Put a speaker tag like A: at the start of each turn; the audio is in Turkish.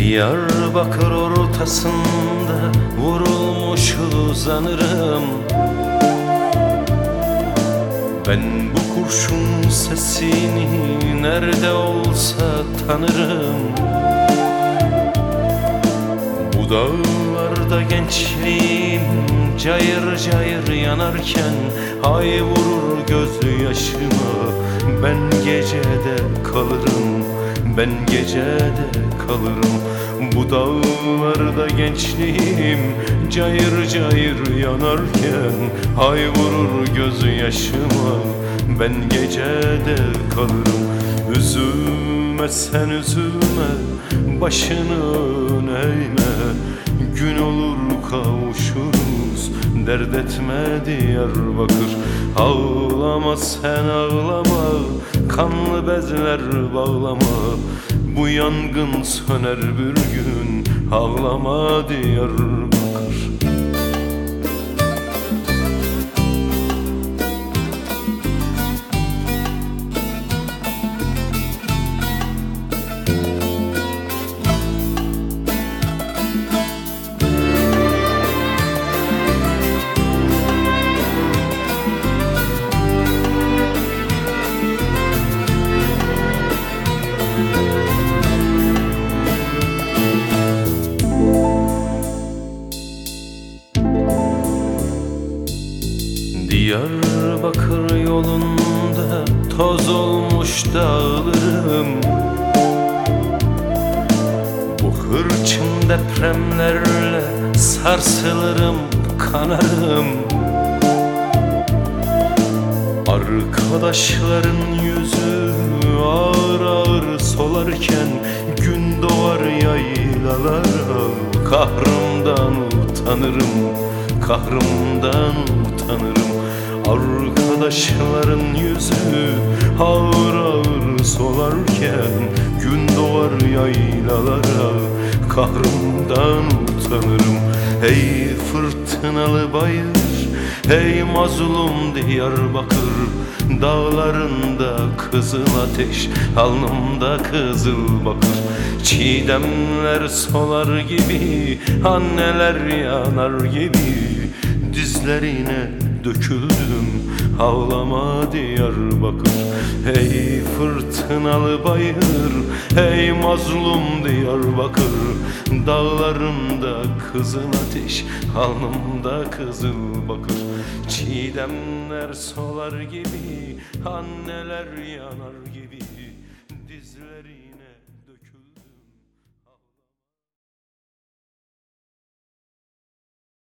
A: Diyarbakır ortasında vurulmuş uzanırım. Ben bu kurşun sesini nerede olsa tanırım. Bu dağlarda gençliğim cayır cayır yanarken Ay vurur gözü yaşıma. Ben gecede kalırım Ben gecede kalırım Bu dağlarda gençliğim cayır cayır yanarken Ay vurur gözü yaşıma. Ben gecede kalırım Üzülme sen üzülme başını eğme. Gün olur kavuşuruz dert etme Diyarbakır. Ağlama sen ağlama kanlı bezler bağlama Bu yangın söner bir gün. Ağlama Diyarbakır Diyarbakır yolunda toz olmuş dağlarım. Bu hırçın depremlerle sarsılırım kanarım. Arkadaşların yüzü ağır ağır solarken Gün doğar yaylalara Kahrımdan utanırım, kahrımdan utanırım Arkadaşların yüzü ağır ağır solarken Gün doğar yaylalara. Kahrımdan utanırım. Ey fırtınalı bayır Ey mazlum Diyarbakır. Dağlarında kızıl ateş Alnımda kızıl bakır. Çiğdemler solar gibi Anneler yanar gibi Dizlerine döküldüm. Ağlama Diyarbakır. Ey fırtınalı bayır. Ey mazlum Diyarbakır. Dağlarımda kızıl ateş Alnımda kızıl bakır. Çiğdemler solar gibi Anneler yanar gibi